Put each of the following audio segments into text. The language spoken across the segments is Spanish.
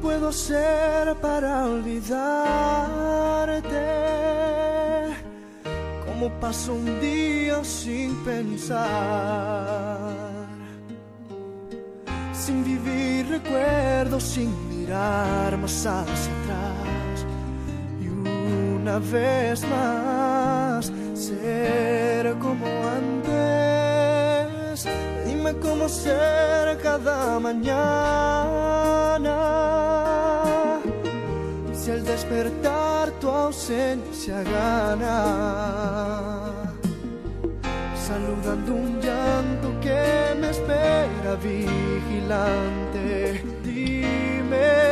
puedo hacer para olvidarte? ¿Cómo paso un día sin pensar? Sin vivir recuerdos, sin mirar más hacia atrás. Y una vez más, ser como antes. Dime cómo ser cada mañana. Si al despertar tu ausencia gana. Saludando un llanto que me espera vigilante. Dime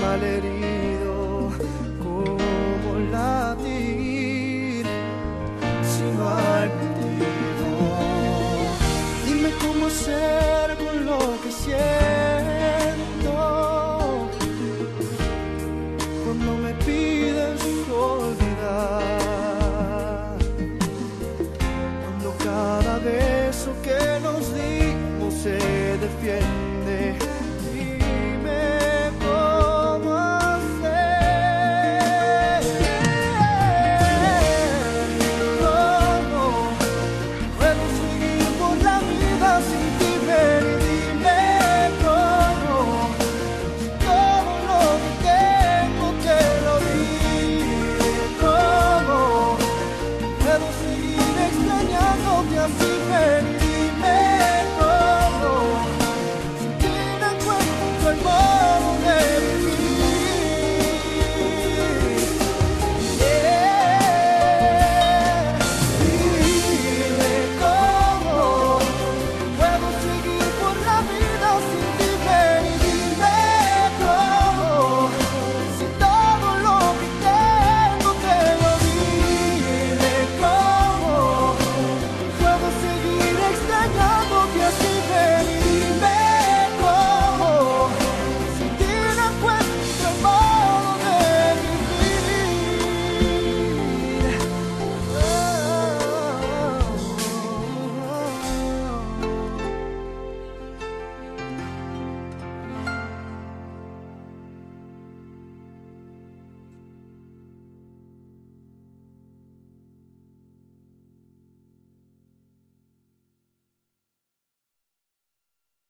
malherido como latir si no hay motivo. Dime cómo hacer con lo que siento cuando me pides olvidar, cuando cada beso que nos dimos se defiende.